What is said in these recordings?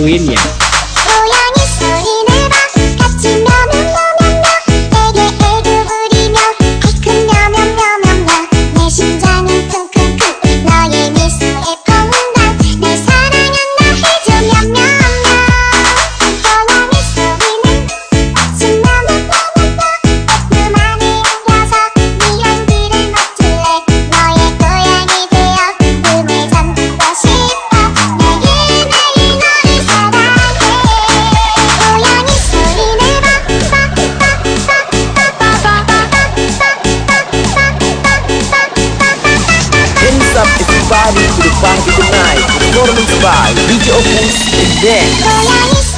我给你 up party to the party tonight. Performance by DJ Opus and then.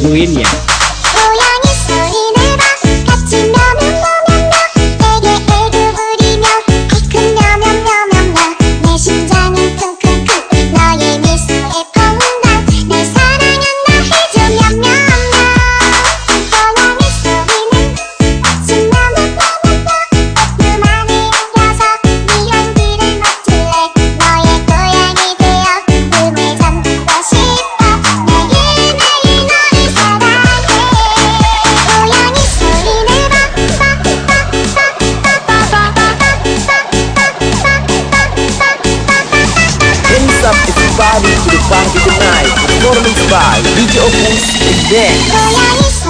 hubunginnya. What's up party. to the party tonight Performance by DJ Opus and Ben